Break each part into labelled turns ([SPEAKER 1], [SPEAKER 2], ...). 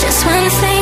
[SPEAKER 1] just one thing.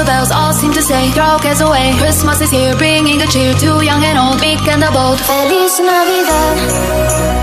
[SPEAKER 1] the
[SPEAKER 2] bells all seem to say, throw cares away. Christmas is here, bringing a cheer to young and old, big and the bold.
[SPEAKER 1] Feliz Navidad.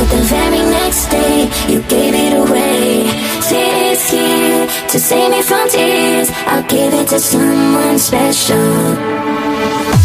[SPEAKER 2] But the very next day, you gave it away. This year, to save me from tears. I'll give it to someone special.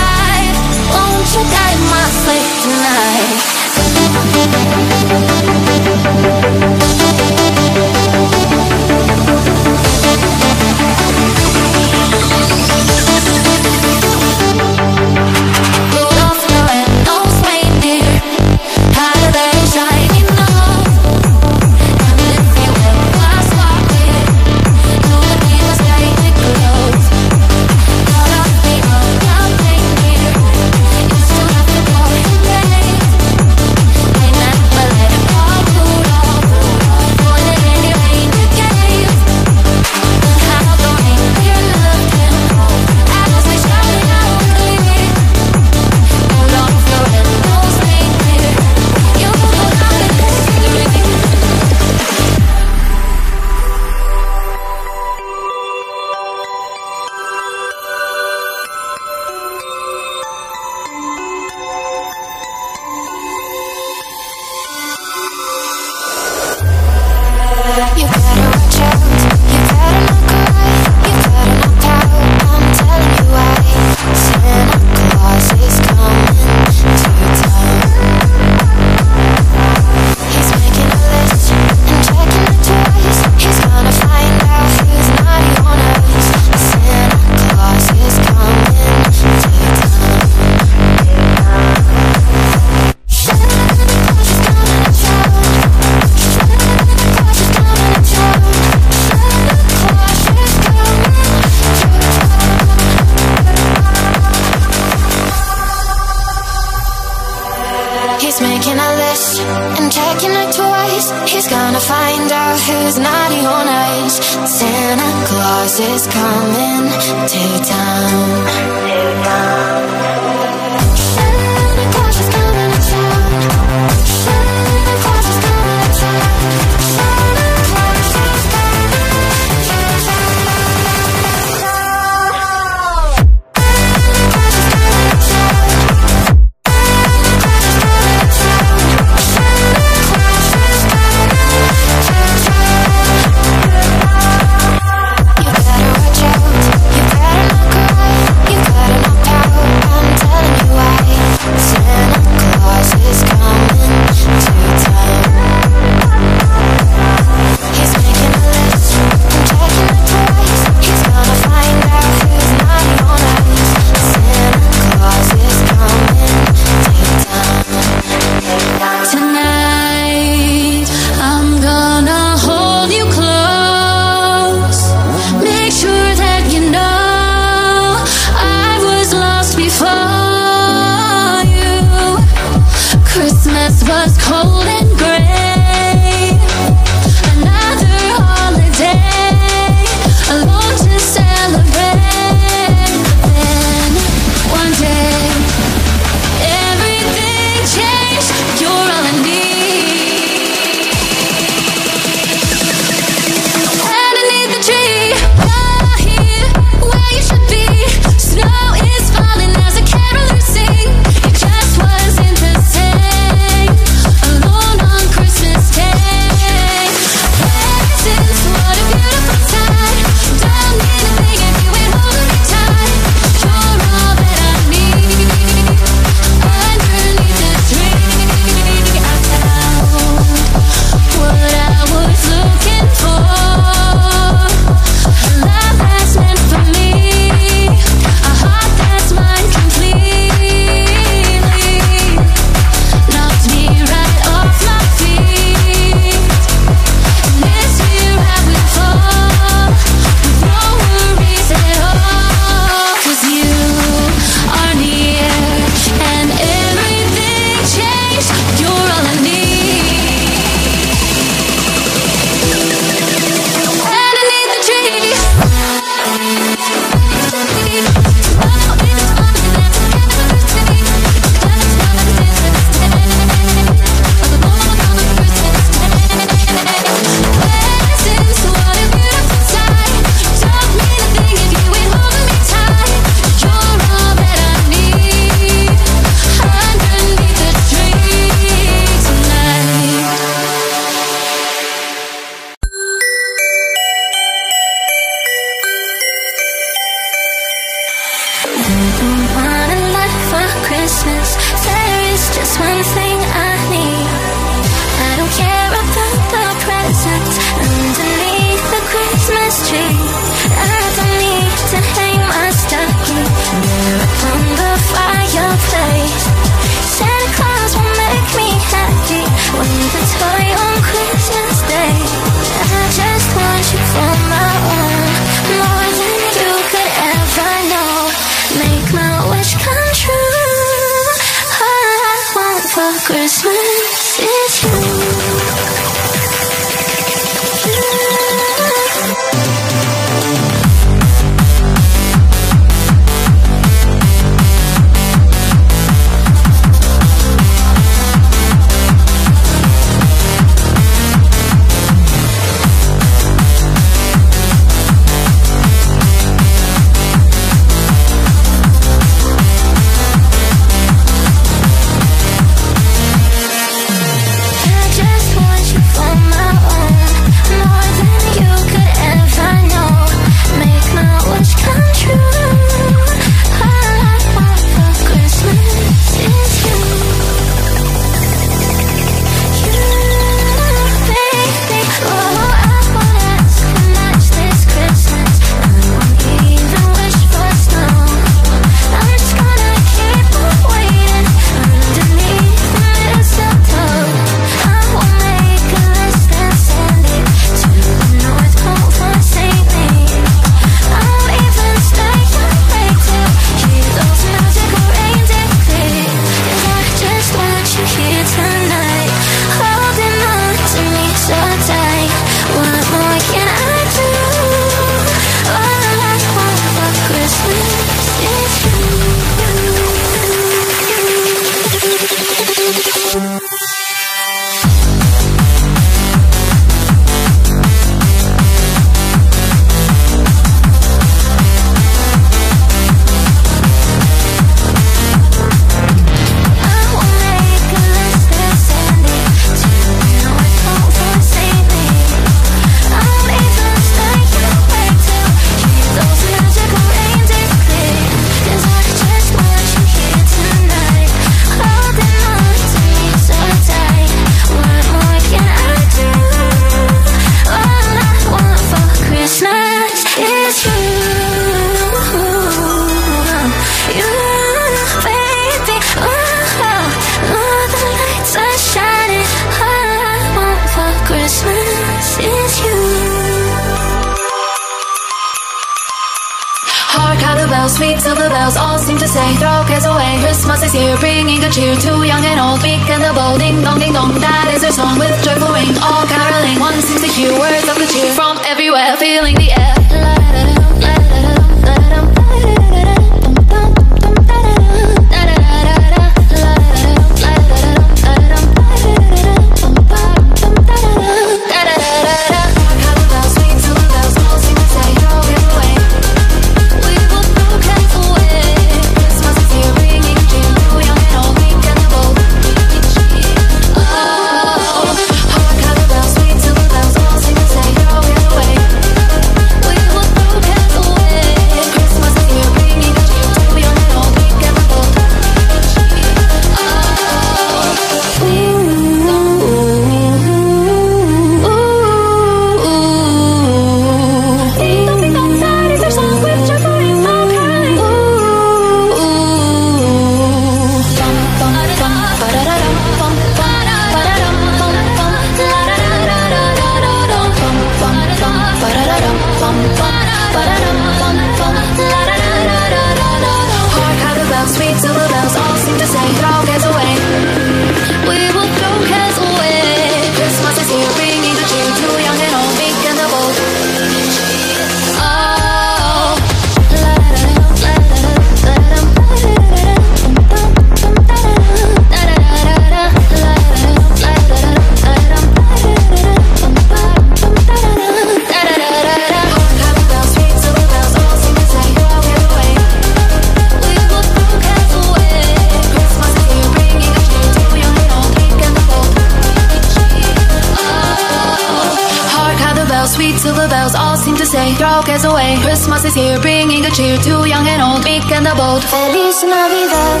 [SPEAKER 3] silver bells all seem to say,
[SPEAKER 2] throw cares away. Christmas is here, bringing a cheer to young and
[SPEAKER 1] old, big and the bold. Feliz Navidad.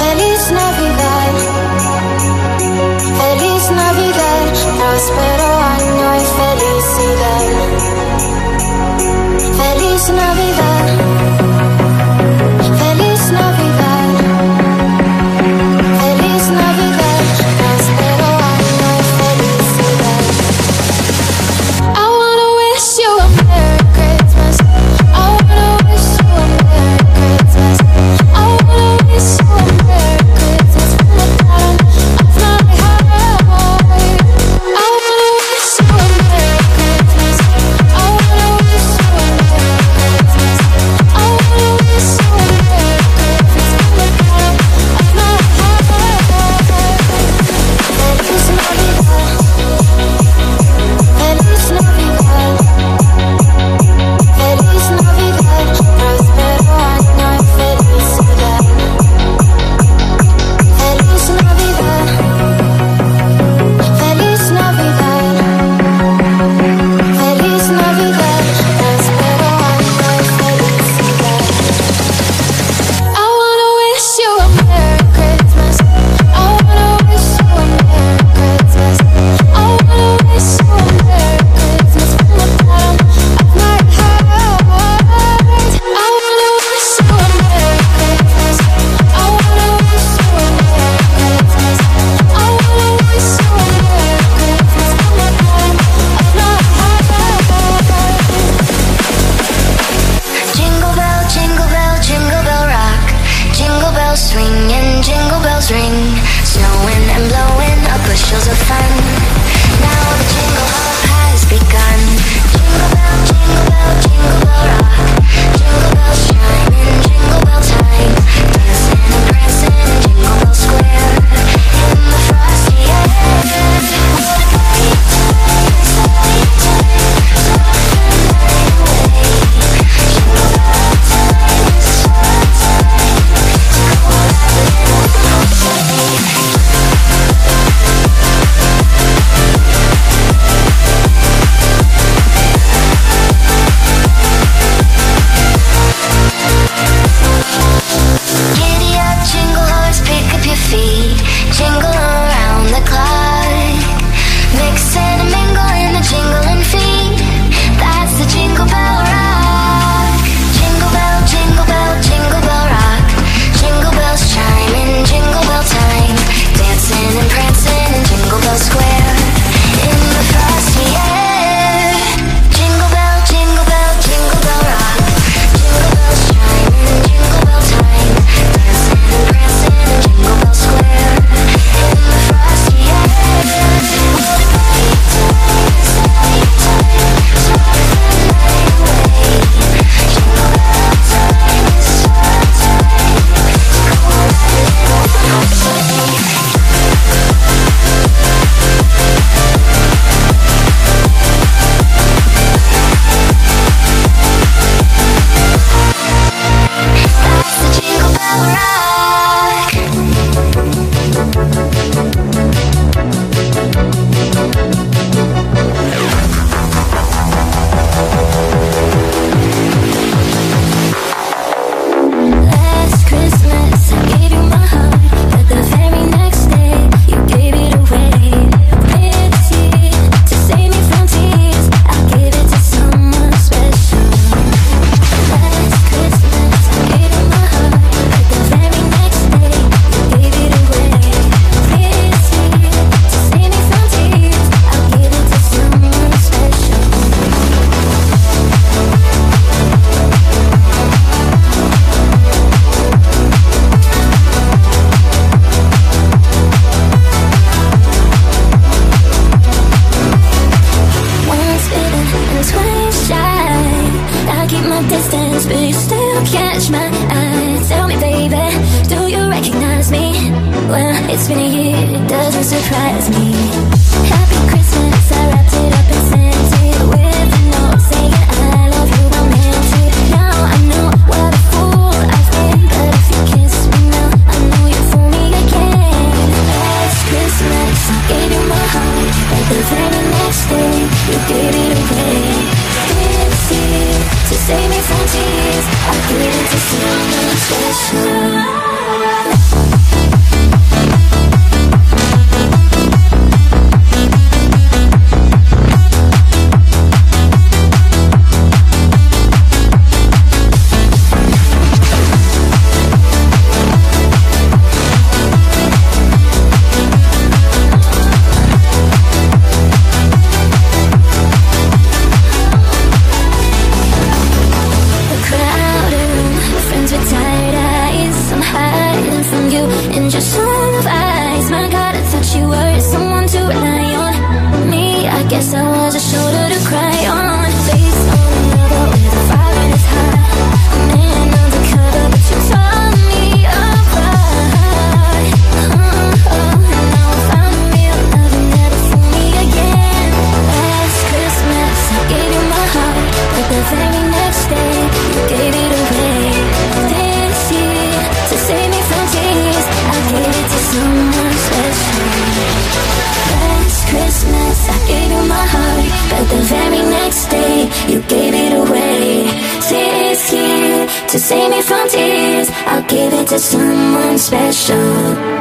[SPEAKER 1] Feliz Navidad. Feliz Navidad. Prospero. Someone special.